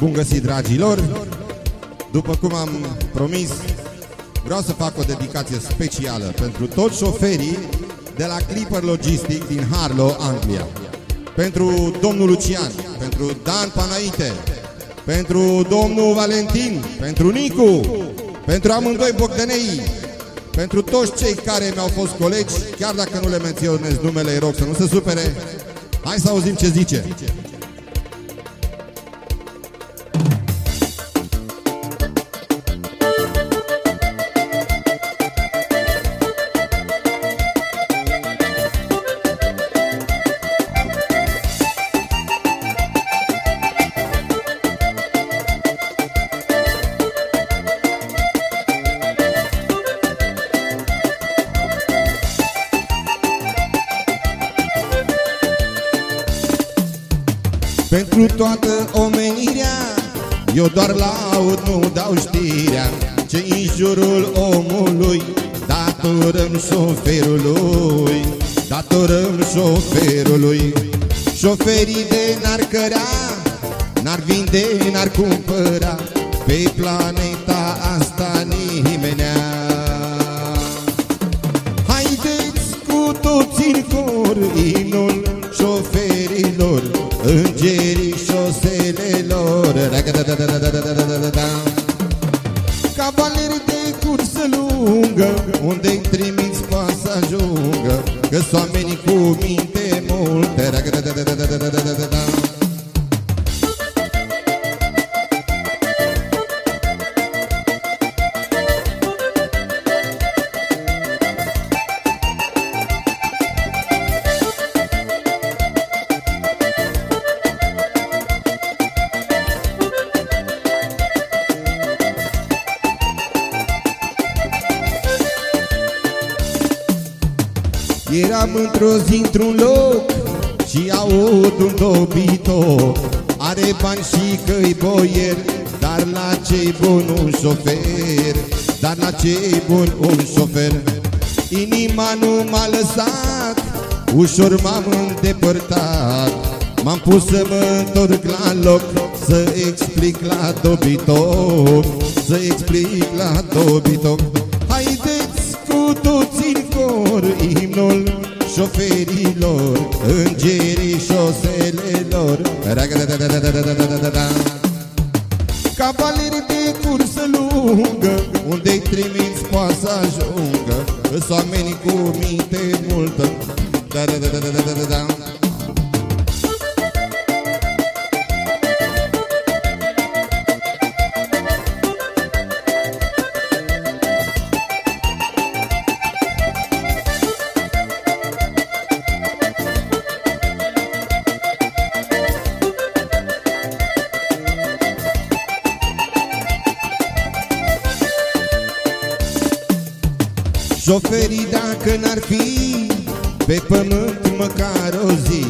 Bun găsit, dragilor! După cum am promis, vreau să fac o dedicație specială pentru toți șoferii de la Clipper Logistic din Harlow, Anglia. Pentru domnul Lucian, pentru Dan Panaite, pentru domnul Valentin, pentru Nicu, pentru amândoi Bogdanei, pentru toți cei care mi-au fost colegi, chiar dacă nu le menționez numele, îi rog să nu se supere, hai să auzim ce zice. Pentru toată omenirea Eu doar laud, nu dau știrea. Ce în jurul omului Datorăm șoferului Datorăm șoferului. Șoferii de n-ar cărea N-ar vinde, n-ar cumpăra. Pe planeta asta nimenea Haideți cu toți în cor Cavaleri de cursă lungă Unde-i trimiți poate să ajungă Că-s oamenii cu minte multe Eram într-o zi într-un loc Și aud un dobito Are bani și căi boier Dar la cei bun un șofer. Dar la cei bun un șofer. Inima nu m-a lăsat Ușor m-am îndepărtat. M-am pus să mă întorc la loc Să explic la dobito Să explic la dobito Haideți cu toți în cor Imnul șoferilor Îngerii șoselelor. Cavaleri de cursă lungă Unde-i trimiți poate să ajungă? Îs oamenii cu minte multă. Da, da, da, da, da, da, da. Șoferii dacă n-ar fi Pe pământ măcar o zi.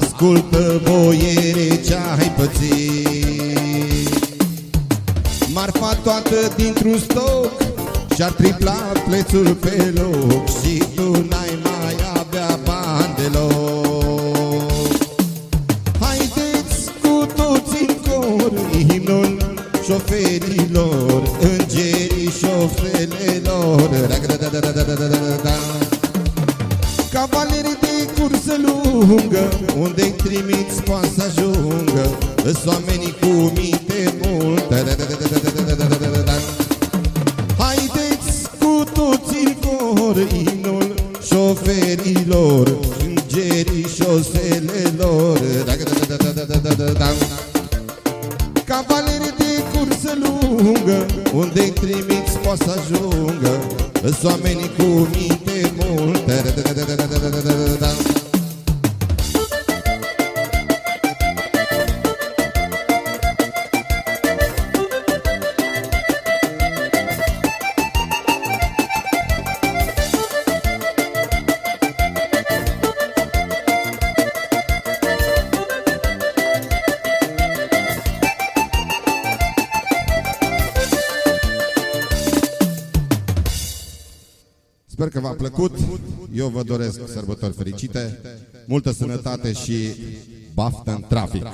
Ascultă boiere ce-ai pățit. Marfa toată dintr-un stoc Și-ar tripla prețul pe loc Și tu n-ai mai avea bani deloc. Haideți cu toți în cor Imnul șoferilor Îngerii șofelelor Cavaleri de cursă lungă Unde-i trimiți poate să ajungă Îs oamenii cu minte multe Haideți cu toți în cor Imnul șoferilor Îngerii șoselelor Cavaleri de cursă lungă Unde-i trimiți poate să ajungă Îs oamenii cu minte multe Sper că v-a plăcut. Eu vă doresc sărbători fericite, multă sănătate și baftă în trafic.